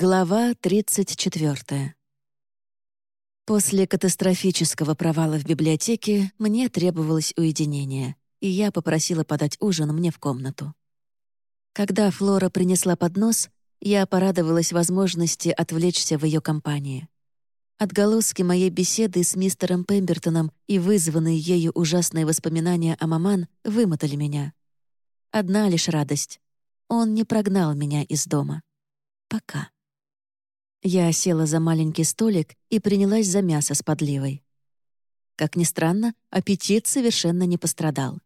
Глава 34. После катастрофического провала в библиотеке мне требовалось уединение, и я попросила подать ужин мне в комнату. Когда Флора принесла поднос, я порадовалась возможности отвлечься в ее компании. Отголоски моей беседы с мистером Пембертоном и вызванные ею ужасные воспоминания о маман вымотали меня. Одна лишь радость. Он не прогнал меня из дома. Пока. Я села за маленький столик и принялась за мясо с подливой. Как ни странно, аппетит совершенно не пострадал.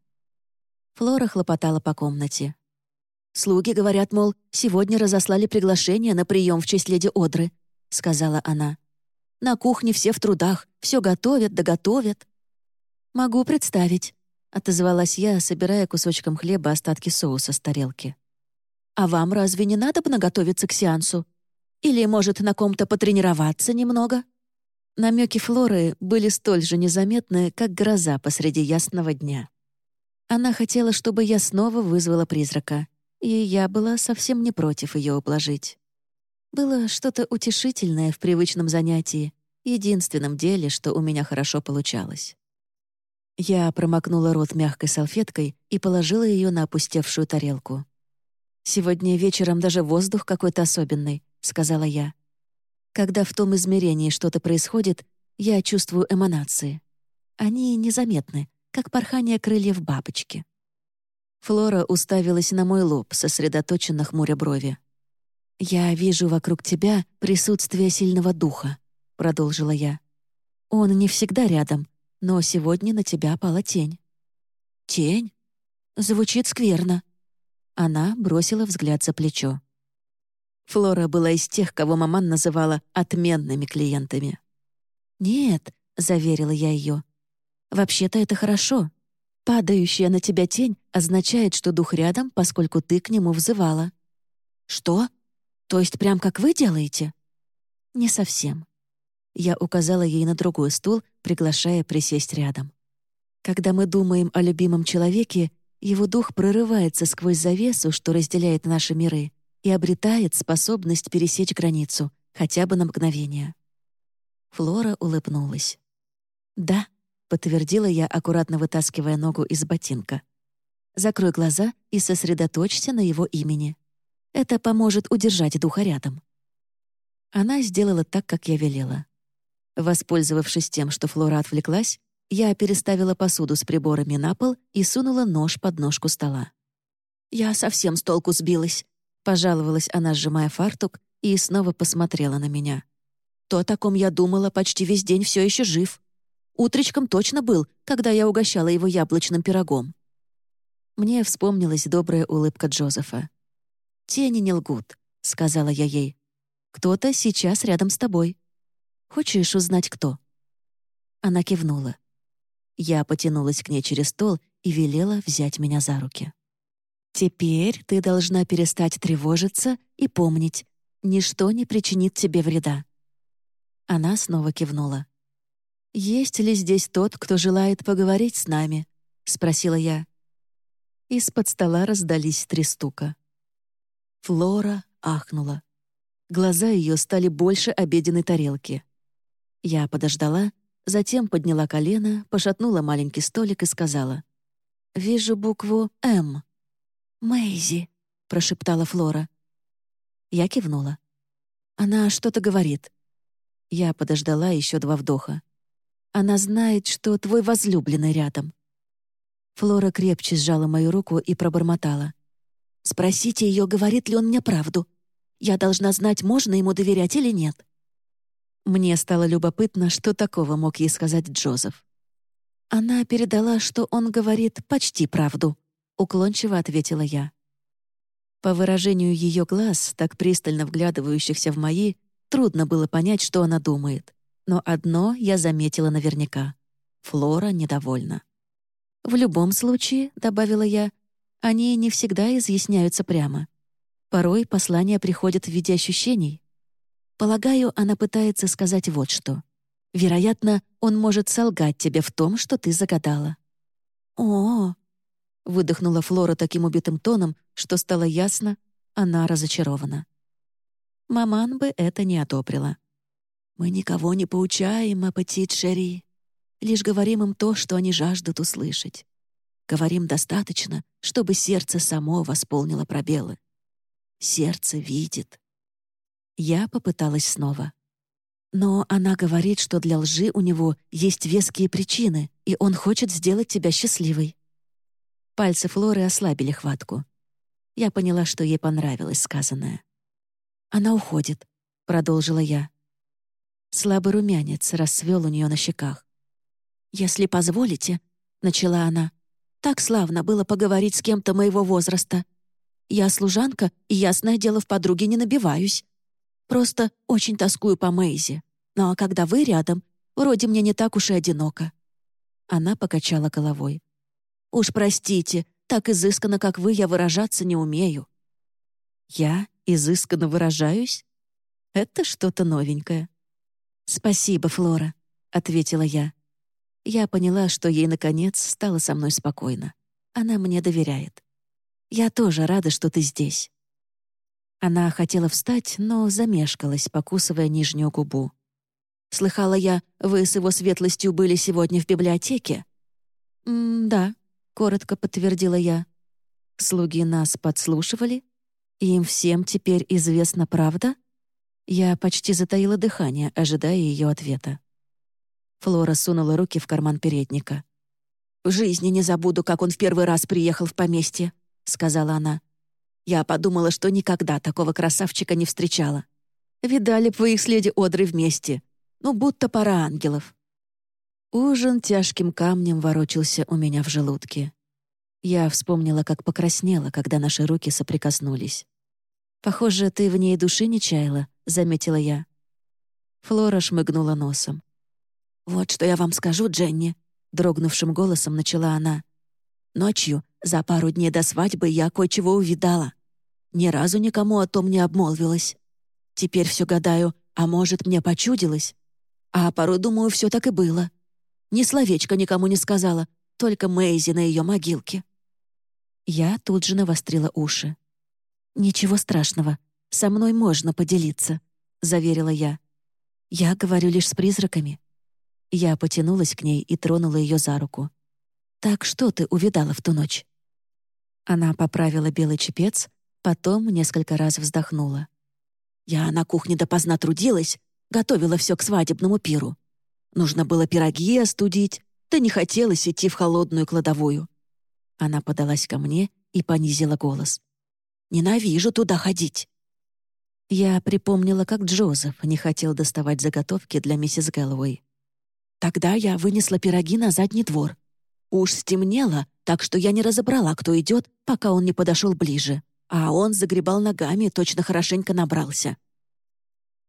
Флора хлопотала по комнате. «Слуги говорят, мол, сегодня разослали приглашение на прием в честь леди Одры», — сказала она. «На кухне все в трудах, все готовят да готовят». «Могу представить», — отозвалась я, собирая кусочком хлеба остатки соуса с тарелки. «А вам разве не надо бы наготовиться к сеансу? Или, может, на ком-то потренироваться немного?» Намеки Флоры были столь же незаметны, как гроза посреди ясного дня. Она хотела, чтобы я снова вызвала призрака, и я была совсем не против ее ублажить. Было что-то утешительное в привычном занятии, единственном деле, что у меня хорошо получалось. Я промокнула рот мягкой салфеткой и положила ее на опустевшую тарелку. Сегодня вечером даже воздух какой-то особенный, сказала я. Когда в том измерении что-то происходит, я чувствую эманации. Они незаметны, как порхание крыльев бабочки. Флора уставилась на мой лоб, сосредоточенно хмуря брови. «Я вижу вокруг тебя присутствие сильного духа», — продолжила я. «Он не всегда рядом, но сегодня на тебя пала тень». «Тень? Звучит скверно». Она бросила взгляд за плечо. Флора была из тех, кого маман называла «отменными клиентами». «Нет», — заверила я ее. «Вообще-то это хорошо. Падающая на тебя тень означает, что дух рядом, поскольку ты к нему взывала». «Что? То есть прям как вы делаете?» «Не совсем». Я указала ей на другой стул, приглашая присесть рядом. Когда мы думаем о любимом человеке, его дух прорывается сквозь завесу, что разделяет наши миры, и обретает способность пересечь границу, хотя бы на мгновение. Флора улыбнулась. «Да», — подтвердила я, аккуратно вытаскивая ногу из ботинка. «Закрой глаза и сосредоточься на его имени. Это поможет удержать духа рядом». Она сделала так, как я велела. Воспользовавшись тем, что Флора отвлеклась, я переставила посуду с приборами на пол и сунула нож под ножку стола. «Я совсем с толку сбилась», Пожаловалась она, сжимая фартук, и снова посмотрела на меня. То, о ком я думала, почти весь день все еще жив. Утречком точно был, когда я угощала его яблочным пирогом. Мне вспомнилась добрая улыбка Джозефа. «Тени не лгут», — сказала я ей. «Кто-то сейчас рядом с тобой. Хочешь узнать, кто?» Она кивнула. Я потянулась к ней через стол и велела взять меня за руки. Теперь ты должна перестать тревожиться и помнить, ничто не причинит тебе вреда. Она снова кивнула. «Есть ли здесь тот, кто желает поговорить с нами?» — спросила я. Из-под стола раздались три стука. Флора ахнула. Глаза ее стали больше обеденной тарелки. Я подождала, затем подняла колено, пошатнула маленький столик и сказала. «Вижу букву «М». «Мэйзи», — прошептала Флора. Я кивнула. «Она что-то говорит». Я подождала еще два вдоха. «Она знает, что твой возлюбленный рядом». Флора крепче сжала мою руку и пробормотала. «Спросите ее, говорит ли он мне правду. Я должна знать, можно ему доверять или нет». Мне стало любопытно, что такого мог ей сказать Джозеф. Она передала, что он говорит почти правду, — уклончиво ответила я. По выражению ее глаз, так пристально вглядывающихся в мои, трудно было понять, что она думает. Но одно я заметила наверняка. Флора недовольна. «В любом случае», — добавила я, — «они не всегда изъясняются прямо. Порой послания приходят в виде ощущений. Полагаю, она пытается сказать вот что. Вероятно, он может солгать тебе в том, что ты загадала». «О, Выдохнула Флора таким убитым тоном, что стало ясно, она разочарована. Маман бы это не одобрила. «Мы никого не поучаем, аппетит Шери. Лишь говорим им то, что они жаждут услышать. Говорим достаточно, чтобы сердце само восполнило пробелы. Сердце видит». Я попыталась снова. Но она говорит, что для лжи у него есть веские причины, и он хочет сделать тебя счастливой. Пальцы Флоры ослабили хватку. Я поняла, что ей понравилось сказанное. «Она уходит», — продолжила я. Слабый румянец расцвел у нее на щеках. «Если позволите», — начала она, — «так славно было поговорить с кем-то моего возраста. Я служанка, и, ясное дело, в подруге не набиваюсь. Просто очень тоскую по Мэйзи. Ну а когда вы рядом, вроде мне не так уж и одиноко». Она покачала головой. «Уж простите, так изысканно, как вы, я выражаться не умею». «Я изысканно выражаюсь? Это что-то новенькое». «Спасибо, Флора», — ответила я. Я поняла, что ей, наконец, стало со мной спокойно. Она мне доверяет. «Я тоже рада, что ты здесь». Она хотела встать, но замешкалась, покусывая нижнюю губу. «Слыхала я, вы с его светлостью были сегодня в библиотеке?» «М-да», — коротко подтвердила я. «Слуги нас подслушивали? Им всем теперь известна правда?» Я почти затаила дыхание, ожидая ее ответа. Флора сунула руки в карман передника. «В жизни не забуду, как он в первый раз приехал в поместье», — сказала она. «Я подумала, что никогда такого красавчика не встречала. Видали б вы их с леди вместе. Ну, будто пара ангелов». Ужин тяжким камнем ворочался у меня в желудке. Я вспомнила, как покраснела, когда наши руки соприкоснулись. «Похоже, ты в ней души не чаяла», — заметила я. Флора шмыгнула носом. «Вот что я вам скажу, Дженни», — дрогнувшим голосом начала она. «Ночью, за пару дней до свадьбы, я кое-чего увидала. Ни разу никому о том не обмолвилась. Теперь все гадаю, а может, мне почудилось? А порой думаю, все так и было. Ни словечко никому не сказала, только Мэйзи на ее могилке. Я тут же навострила уши. «Ничего страшного, со мной можно поделиться», — заверила я. «Я говорю лишь с призраками». Я потянулась к ней и тронула ее за руку. «Так что ты увидала в ту ночь?» Она поправила белый чепец, потом несколько раз вздохнула. «Я на кухне допоздна трудилась, готовила все к свадебному пиру. Нужно было пироги остудить, да не хотелось идти в холодную кладовую. Она подалась ко мне и понизила голос. «Ненавижу туда ходить». Я припомнила, как Джозеф не хотел доставать заготовки для миссис Гэллоуэй. Тогда я вынесла пироги на задний двор. Уж стемнело, так что я не разобрала, кто идет, пока он не подошел ближе. А он загребал ногами, точно хорошенько набрался.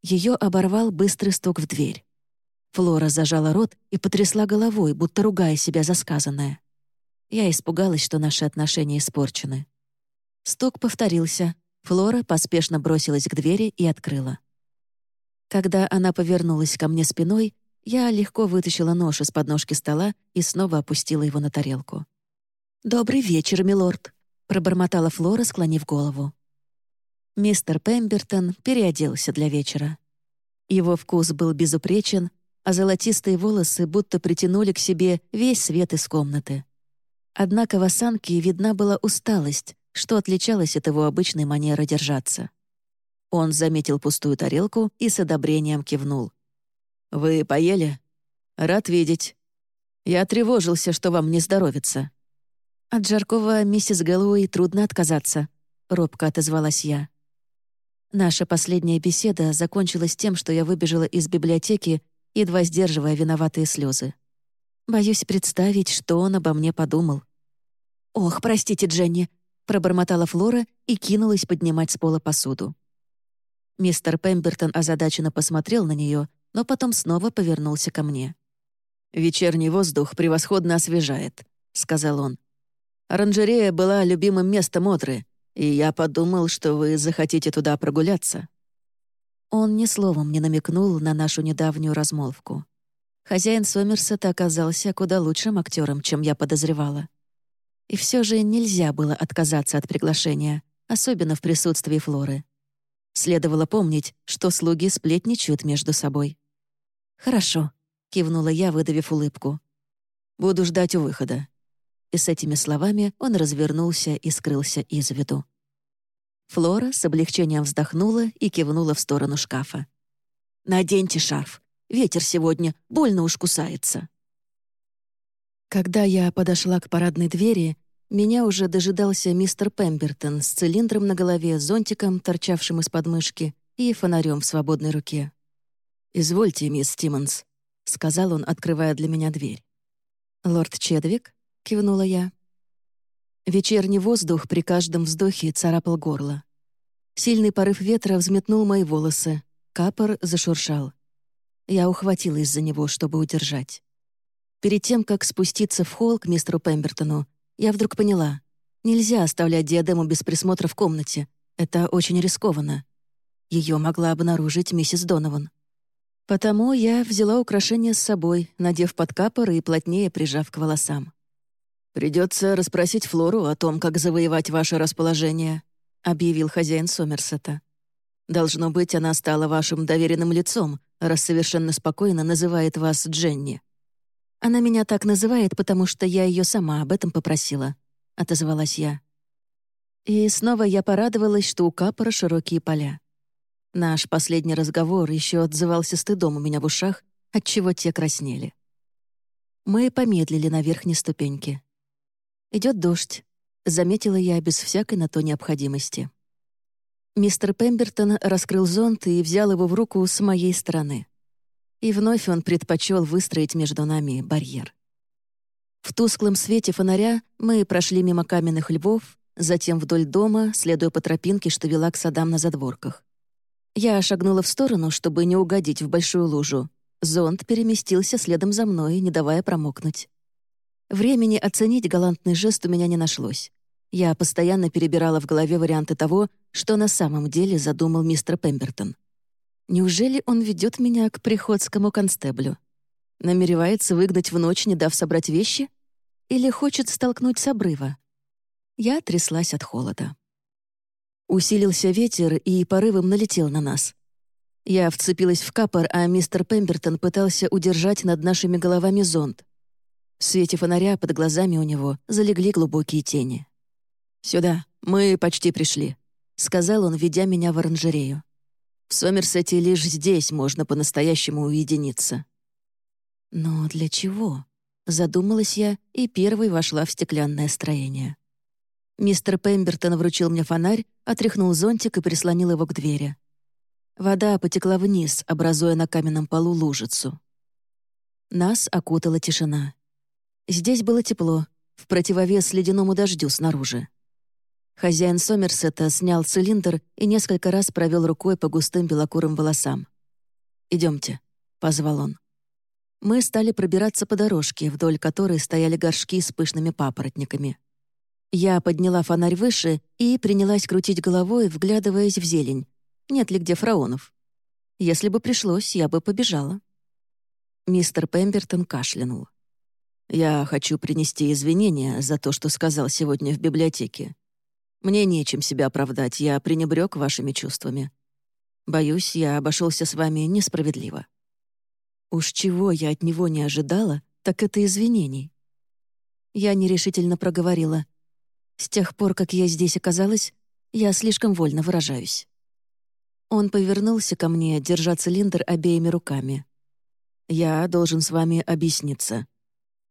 Ее оборвал быстрый стук в дверь. Флора зажала рот и потрясла головой, будто ругая себя за сказанное. Я испугалась, что наши отношения испорчены. Стук повторился. Флора поспешно бросилась к двери и открыла. Когда она повернулась ко мне спиной, я легко вытащила нож из подножки стола и снова опустила его на тарелку. «Добрый вечер, милорд», — пробормотала Флора, склонив голову. Мистер Пембертон переоделся для вечера. Его вкус был безупречен, а золотистые волосы будто притянули к себе весь свет из комнаты. Однако в осанке видна была усталость, что отличалось от его обычной манеры держаться. Он заметил пустую тарелку и с одобрением кивнул. «Вы поели? Рад видеть. Я тревожился, что вам не здоровится». «От жаркого миссис Гэллоуэй трудно отказаться», — робко отозвалась я. Наша последняя беседа закончилась тем, что я выбежала из библиотеки едва сдерживая виноватые слезы. Боюсь представить, что он обо мне подумал. «Ох, простите, Дженни!» — пробормотала Флора и кинулась поднимать с пола посуду. Мистер Пембертон озадаченно посмотрел на нее, но потом снова повернулся ко мне. «Вечерний воздух превосходно освежает», — сказал он. «Оранжерея была любимым местом Одры, и я подумал, что вы захотите туда прогуляться». Он ни словом не намекнул на нашу недавнюю размолвку. Хозяин Сомерсета оказался куда лучшим актером, чем я подозревала. И все же нельзя было отказаться от приглашения, особенно в присутствии Флоры. Следовало помнить, что слуги сплетничают между собой. «Хорошо», — кивнула я, выдавив улыбку. «Буду ждать у выхода». И с этими словами он развернулся и скрылся из виду. Флора с облегчением вздохнула и кивнула в сторону шкафа. «Наденьте шарф. Ветер сегодня больно уж кусается». Когда я подошла к парадной двери, меня уже дожидался мистер Пембертон с цилиндром на голове, зонтиком, торчавшим из подмышки, и фонарем в свободной руке. «Извольте, мисс Тиммонс», — сказал он, открывая для меня дверь. «Лорд Чедвик?» — кивнула я. Вечерний воздух при каждом вздохе царапал горло. Сильный порыв ветра взметнул мои волосы, капор зашуршал. Я ухватилась за него, чтобы удержать. Перед тем, как спуститься в холл к мистеру Пембертону, я вдруг поняла. Нельзя оставлять диадему без присмотра в комнате. Это очень рискованно. Ее могла обнаружить миссис Донован. Потому я взяла украшение с собой, надев под капор и плотнее прижав к волосам. «Придется расспросить Флору о том, как завоевать ваше расположение», — объявил хозяин Сомерсета. «Должно быть, она стала вашим доверенным лицом, раз совершенно спокойно называет вас Дженни». «Она меня так называет, потому что я ее сама об этом попросила», — отозвалась я. И снова я порадовалась, что у Капора широкие поля. Наш последний разговор еще отзывался стыдом у меня в ушах, отчего те краснели. Мы помедлили на верхней ступеньке. Идет дождь», — заметила я без всякой на то необходимости. Мистер Пембертон раскрыл зонт и взял его в руку с моей стороны. И вновь он предпочел выстроить между нами барьер. В тусклом свете фонаря мы прошли мимо каменных львов, затем вдоль дома, следуя по тропинке, что вела к садам на задворках. Я шагнула в сторону, чтобы не угодить в большую лужу. Зонт переместился следом за мной, не давая промокнуть. Времени оценить галантный жест у меня не нашлось. Я постоянно перебирала в голове варианты того, что на самом деле задумал мистер Пембертон. Неужели он ведет меня к приходскому констеблю? Намеревается выгнать в ночь, не дав собрать вещи? Или хочет столкнуть с обрыва? Я тряслась от холода. Усилился ветер и порывом налетел на нас. Я вцепилась в капор, а мистер Пембертон пытался удержать над нашими головами зонт. В свете фонаря под глазами у него залегли глубокие тени. «Сюда, мы почти пришли», — сказал он, ведя меня в оранжерею. В Сомерсете лишь здесь можно по-настоящему уединиться». «Но для чего?» — задумалась я и первой вошла в стеклянное строение. Мистер Пембертон вручил мне фонарь, отряхнул зонтик и прислонил его к двери. Вода потекла вниз, образуя на каменном полу лужицу. Нас окутала тишина. Здесь было тепло, в противовес ледяному дождю снаружи. Хозяин Сомерсета снял цилиндр и несколько раз провел рукой по густым белокурым волосам. Идемте, позвал он. Мы стали пробираться по дорожке, вдоль которой стояли горшки с пышными папоротниками. Я подняла фонарь выше и принялась крутить головой, вглядываясь в зелень. Нет ли где фраонов? Если бы пришлось, я бы побежала. Мистер Пембертон кашлянул. «Я хочу принести извинения за то, что сказал сегодня в библиотеке. Мне нечем себя оправдать, я пренебрег вашими чувствами. Боюсь, я обошелся с вами несправедливо. Уж чего я от него не ожидала, так это извинений. Я нерешительно проговорила. С тех пор, как я здесь оказалась, я слишком вольно выражаюсь. Он повернулся ко мне, держа цилиндр обеими руками. «Я должен с вами объясниться.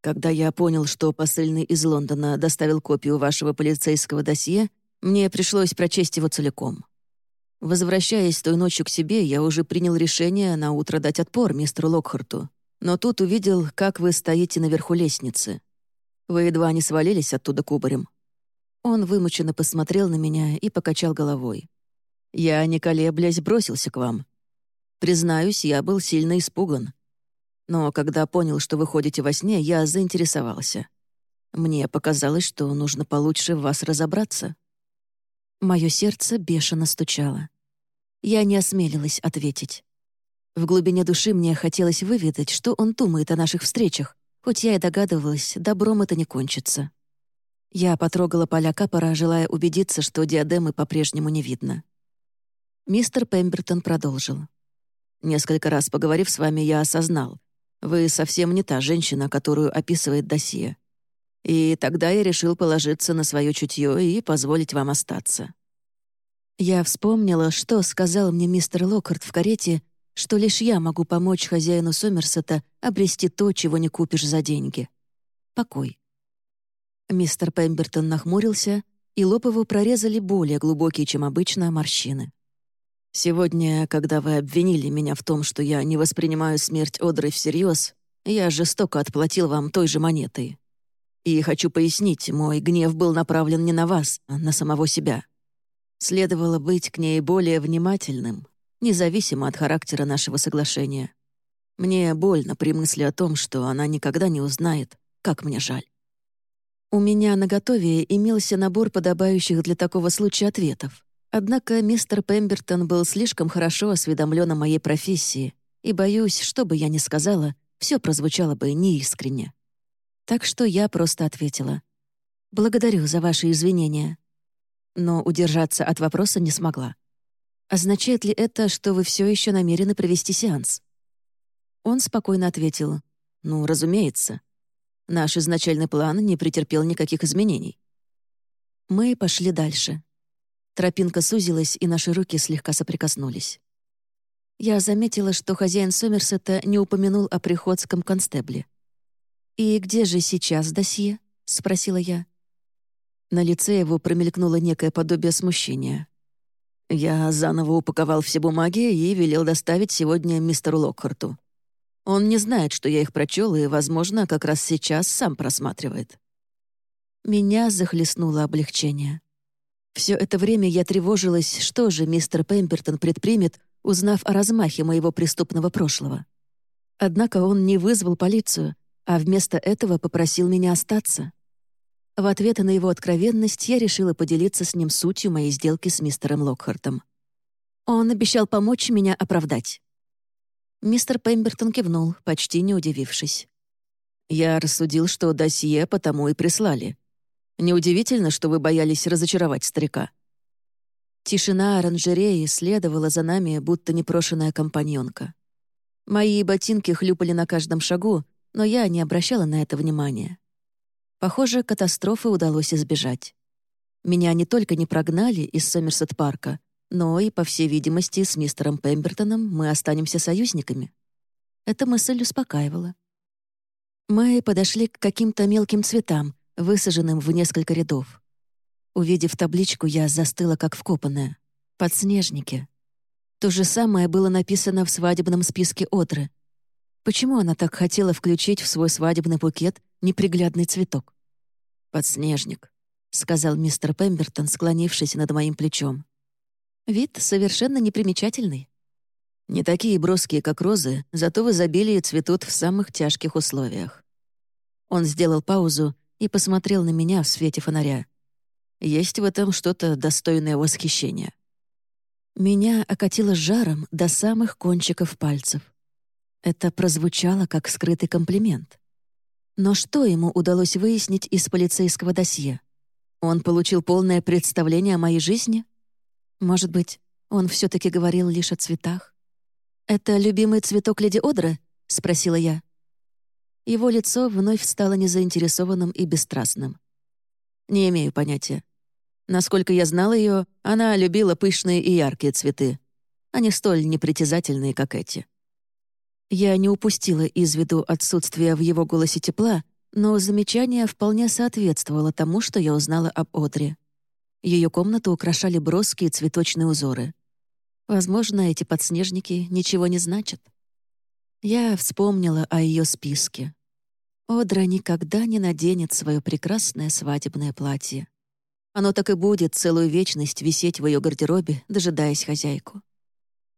Когда я понял, что посыльный из Лондона доставил копию вашего полицейского досье, мне пришлось прочесть его целиком. Возвращаясь той ночью к себе, я уже принял решение на утро дать отпор мистеру Локхарту. Но тут увидел, как вы стоите наверху лестницы. Вы едва не свалились оттуда кубарем. Он вымученно посмотрел на меня и покачал головой. Я, не колеблясь, бросился к вам. Признаюсь, я был сильно испуган. Но когда понял, что вы ходите во сне, я заинтересовался. Мне показалось, что нужно получше в вас разобраться. Мое сердце бешено стучало. Я не осмелилась ответить. В глубине души мне хотелось выведать, что он думает о наших встречах, хоть я и догадывалась, добром это не кончится. Я потрогала поля капора, желая убедиться, что диадемы по-прежнему не видно. Мистер Пембертон продолжил. «Несколько раз поговорив с вами, я осознал. Вы совсем не та женщина, которую описывает досье. И тогда я решил положиться на свое чутье и позволить вам остаться». Я вспомнила, что сказал мне мистер Локхарт в карете, что лишь я могу помочь хозяину Сомерсета обрести то, чего не купишь за деньги. Покой. Мистер Пембертон нахмурился, и лоб его прорезали более глубокие, чем обычно, морщины. «Сегодня, когда вы обвинили меня в том, что я не воспринимаю смерть Одры всерьез, я жестоко отплатил вам той же монетой. И хочу пояснить, мой гнев был направлен не на вас, а на самого себя. Следовало быть к ней более внимательным, независимо от характера нашего соглашения. Мне больно при мысли о том, что она никогда не узнает, как мне жаль. У меня на готове имелся набор подобающих для такого случая ответов. Однако мистер Пембертон был слишком хорошо осведомлен о моей профессии, и, боюсь, что бы я ни сказала, все прозвучало бы неискренне. Так что я просто ответила. «Благодарю за ваши извинения». Но удержаться от вопроса не смогла. «Означает ли это, что вы все еще намерены провести сеанс?» Он спокойно ответил. «Ну, разумеется. Наш изначальный план не претерпел никаких изменений. Мы пошли дальше. Тропинка сузилась, и наши руки слегка соприкоснулись. Я заметила, что хозяин Сомерсета не упомянул о приходском констебле. «И где же сейчас досье?» — спросила я. На лице его промелькнуло некое подобие смущения. Я заново упаковал все бумаги и велел доставить сегодня мистеру Локхарту. Он не знает, что я их прочел, и, возможно, как раз сейчас сам просматривает. Меня захлестнуло облегчение. Все это время я тревожилась, что же мистер Пемпертон предпримет, узнав о размахе моего преступного прошлого. Однако он не вызвал полицию, а вместо этого попросил меня остаться. В ответ на его откровенность я решила поделиться с ним сутью моей сделки с мистером Локхартом. Он обещал помочь меня оправдать. Мистер Пембертон кивнул, почти не удивившись. «Я рассудил, что досье потому и прислали. Неудивительно, что вы боялись разочаровать старика». Тишина оранжереи следовала за нами, будто непрошенная компаньонка. Мои ботинки хлюпали на каждом шагу, но я не обращала на это внимания. Похоже, катастрофы удалось избежать. Меня не только не прогнали из Сомерсет-парка, но и, по всей видимости, с мистером Пембертоном мы останемся союзниками. Эта мысль успокаивала. Мы подошли к каким-то мелким цветам, высаженным в несколько рядов. Увидев табличку, я застыла, как вкопанная. «Подснежники». То же самое было написано в свадебном списке Одры. Почему она так хотела включить в свой свадебный букет неприглядный цветок? «Подснежник», — сказал мистер Пембертон, склонившись над моим плечом. Вид совершенно непримечательный. Не такие броские, как розы, зато в изобилии цветут в самых тяжких условиях. Он сделал паузу и посмотрел на меня в свете фонаря. Есть в этом что-то достойное восхищения. Меня окатило жаром до самых кончиков пальцев. Это прозвучало как скрытый комплимент. Но что ему удалось выяснить из полицейского досье? Он получил полное представление о моей жизни? Может быть, он все таки говорил лишь о цветах? «Это любимый цветок леди Одры?» — спросила я. Его лицо вновь стало незаинтересованным и бесстрастным. «Не имею понятия. Насколько я знал ее, она любила пышные и яркие цветы, а не столь непритязательные, как эти». Я не упустила из виду отсутствие в его голосе тепла, но замечание вполне соответствовало тому, что я узнала об Одре. Ее комнату украшали броские цветочные узоры. Возможно, эти подснежники ничего не значат. Я вспомнила о ее списке. Одра никогда не наденет свое прекрасное свадебное платье. Оно так и будет целую вечность висеть в ее гардеробе, дожидаясь хозяйку.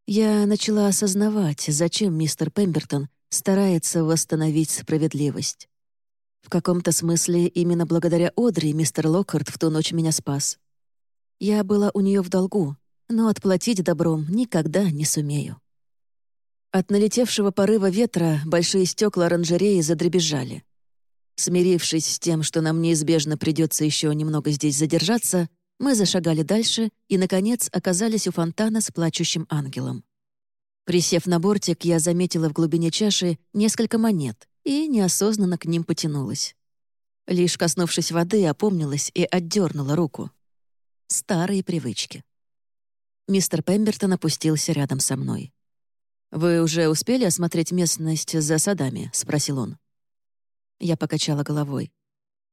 Я начала осознавать, зачем мистер Пембертон старается восстановить справедливость. В каком-то смысле именно благодаря Одри мистер Локхарт в ту ночь меня спас. Я была у нее в долгу, но отплатить добром никогда не сумею. От налетевшего порыва ветра большие стекла оранжереи задребезжали. Смирившись с тем, что нам неизбежно придется еще немного здесь задержаться, Мы зашагали дальше и, наконец, оказались у фонтана с плачущим ангелом. Присев на бортик, я заметила в глубине чаши несколько монет и неосознанно к ним потянулась. Лишь коснувшись воды, опомнилась и отдернула руку. Старые привычки. Мистер Пембертон опустился рядом со мной. «Вы уже успели осмотреть местность за садами?» — спросил он. Я покачала головой.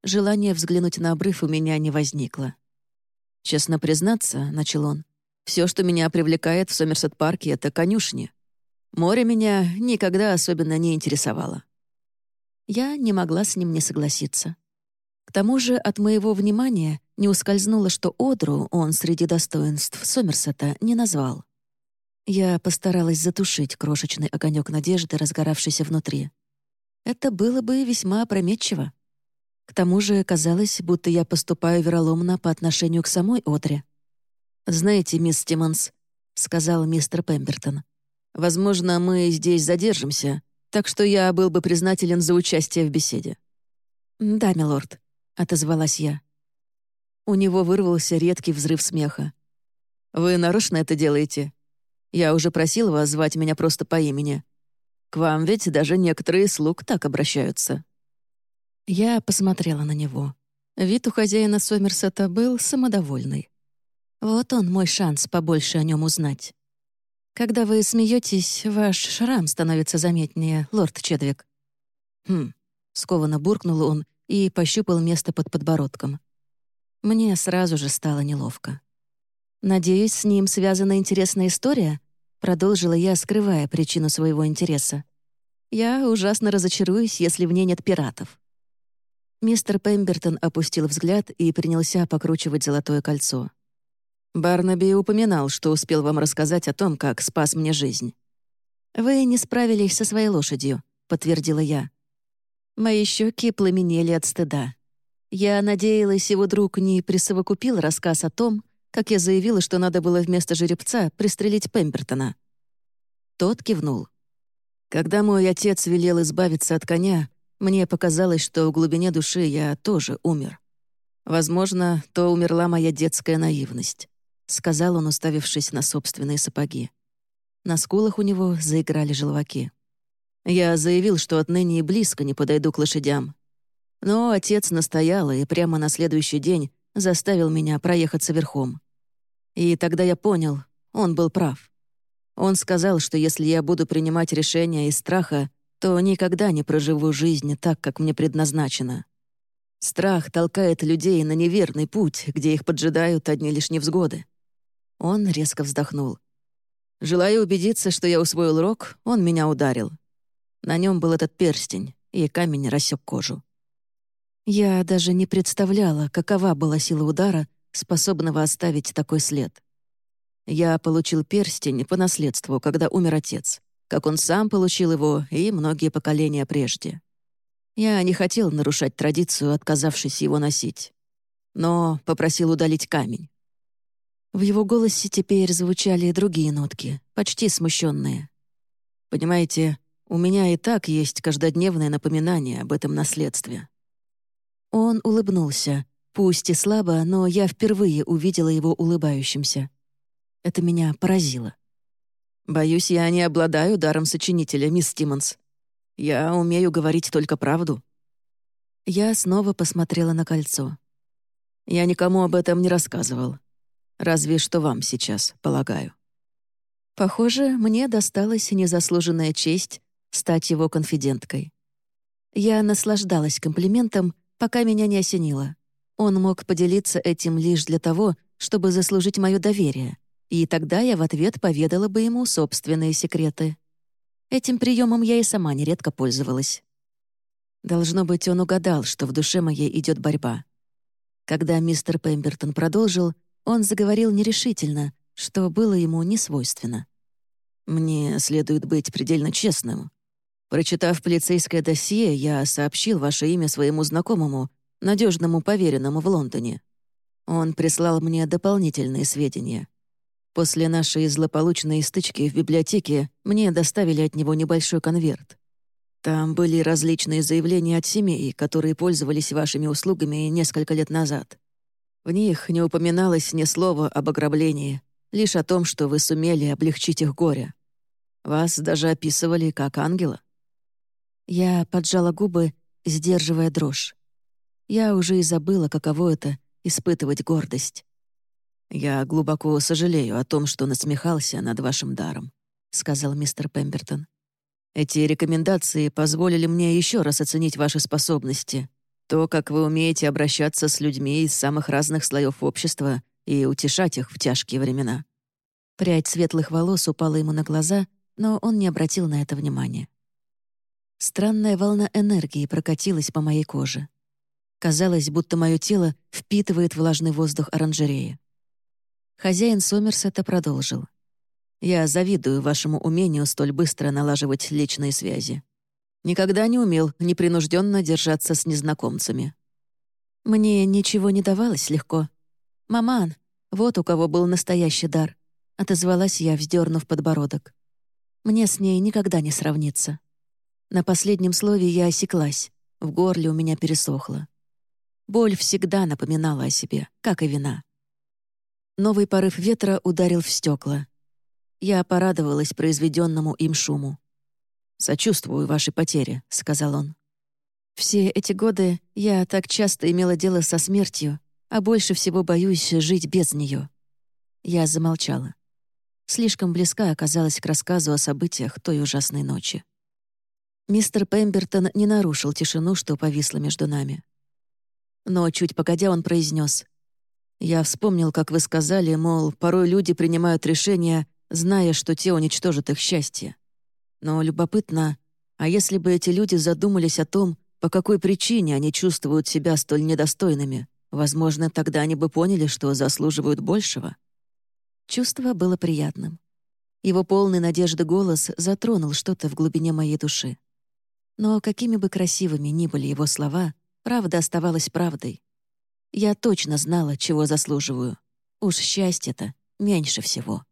Желание взглянуть на обрыв у меня не возникло. «Честно признаться», — начал он, все, что меня привлекает в Сомерсет-парке, — это конюшни. Море меня никогда особенно не интересовало». Я не могла с ним не согласиться. К тому же от моего внимания не ускользнуло, что Одру он среди достоинств Сомерсета не назвал. Я постаралась затушить крошечный огонек надежды, разгоравшийся внутри. Это было бы весьма опрометчиво. К тому же казалось, будто я поступаю вероломно по отношению к самой Одре. «Знаете, мисс Тиммонс», — сказал мистер Пембертон, «возможно, мы здесь задержимся, так что я был бы признателен за участие в беседе». «Да, милорд», — отозвалась я. У него вырвался редкий взрыв смеха. «Вы нарочно это делаете? Я уже просил вас звать меня просто по имени. К вам ведь даже некоторые слуг так обращаются». Я посмотрела на него. Вид у хозяина Сомерсета был самодовольный. Вот он, мой шанс побольше о нем узнать. Когда вы смеетесь, ваш шрам становится заметнее, лорд Чедвик. Хм, скованно буркнул он и пощупал место под подбородком. Мне сразу же стало неловко. «Надеюсь, с ним связана интересная история?» Продолжила я, скрывая причину своего интереса. «Я ужасно разочаруюсь, если в ней нет пиратов». Мистер Пембертон опустил взгляд и принялся покручивать золотое кольцо. Барнаби упоминал, что успел вам рассказать о том, как спас мне жизнь. «Вы не справились со своей лошадью», — подтвердила я. Мои щеки пламенели от стыда. Я надеялась, его друг не присовокупил рассказ о том, как я заявила, что надо было вместо жеребца пристрелить Пембертона. Тот кивнул. Когда мой отец велел избавиться от коня, мне показалось, что в глубине души я тоже умер. Возможно, то умерла моя детская наивность. — сказал он, уставившись на собственные сапоги. На скулах у него заиграли желваки. Я заявил, что отныне и близко не подойду к лошадям. Но отец настоял и прямо на следующий день заставил меня проехаться верхом. И тогда я понял, он был прав. Он сказал, что если я буду принимать решения из страха, то никогда не проживу жизнь так, как мне предназначено. Страх толкает людей на неверный путь, где их поджидают одни лишь невзгоды. Он резко вздохнул. Желая убедиться, что я усвоил рок, он меня ударил. На нем был этот перстень, и камень рассек кожу. Я даже не представляла, какова была сила удара, способного оставить такой след. Я получил перстень по наследству, когда умер отец, как он сам получил его и многие поколения прежде. Я не хотел нарушать традицию, отказавшись его носить. Но попросил удалить камень. В его голосе теперь звучали другие нотки, почти смущенные. «Понимаете, у меня и так есть каждодневное напоминание об этом наследстве». Он улыбнулся, пусть и слабо, но я впервые увидела его улыбающимся. Это меня поразило. «Боюсь, я не обладаю даром сочинителя, мисс Тиммонс. Я умею говорить только правду». Я снова посмотрела на кольцо. Я никому об этом не рассказывал. Разве что вам сейчас, полагаю. Похоже, мне досталась незаслуженная честь стать его конфиденткой. Я наслаждалась комплиментом, пока меня не осенило. Он мог поделиться этим лишь для того, чтобы заслужить мое доверие, и тогда я в ответ поведала бы ему собственные секреты. Этим приемом я и сама нередко пользовалась. Должно быть, он угадал, что в душе моей идет борьба. Когда мистер Пембертон продолжил, он заговорил нерешительно, что было ему не свойственно. «Мне следует быть предельно честным. Прочитав полицейское досье, я сообщил ваше имя своему знакомому, надежному поверенному в Лондоне. Он прислал мне дополнительные сведения. После нашей злополучной стычки в библиотеке мне доставили от него небольшой конверт. Там были различные заявления от семей, которые пользовались вашими услугами несколько лет назад. В них не упоминалось ни слова об ограблении, лишь о том, что вы сумели облегчить их горе. Вас даже описывали как ангела». Я поджала губы, сдерживая дрожь. Я уже и забыла, каково это — испытывать гордость. «Я глубоко сожалею о том, что насмехался над вашим даром», — сказал мистер Пембертон. «Эти рекомендации позволили мне еще раз оценить ваши способности, то, как вы умеете обращаться с людьми из самых разных слоев общества и утешать их в тяжкие времена». Прядь светлых волос упала ему на глаза, но он не обратил на это внимания. Странная волна энергии прокатилась по моей коже. Казалось, будто мое тело впитывает влажный воздух оранжереи. Хозяин Сомерсета продолжил. «Я завидую вашему умению столь быстро налаживать личные связи. Никогда не умел непринужденно держаться с незнакомцами. Мне ничего не давалось легко. Маман, вот у кого был настоящий дар», — отозвалась я, вздернув подбородок. «Мне с ней никогда не сравнится». На последнем слове я осеклась, в горле у меня пересохло. Боль всегда напоминала о себе, как и вина. Новый порыв ветра ударил в стекла. Я порадовалась произведенному им шуму. «Сочувствую вашей потере», — сказал он. «Все эти годы я так часто имела дело со смертью, а больше всего боюсь жить без нее. Я замолчала. Слишком близка оказалась к рассказу о событиях той ужасной ночи. Мистер Пембертон не нарушил тишину, что повисло между нами. Но чуть погодя он произнес: «Я вспомнил, как вы сказали, мол, порой люди принимают решения, зная, что те уничтожат их счастье. Но любопытно, а если бы эти люди задумались о том, по какой причине они чувствуют себя столь недостойными, возможно, тогда они бы поняли, что заслуживают большего». Чувство было приятным. Его полный надежды голос затронул что-то в глубине моей души. Но какими бы красивыми ни были его слова, правда оставалась правдой. Я точно знала, чего заслуживаю. Уж счастье-то меньше всего.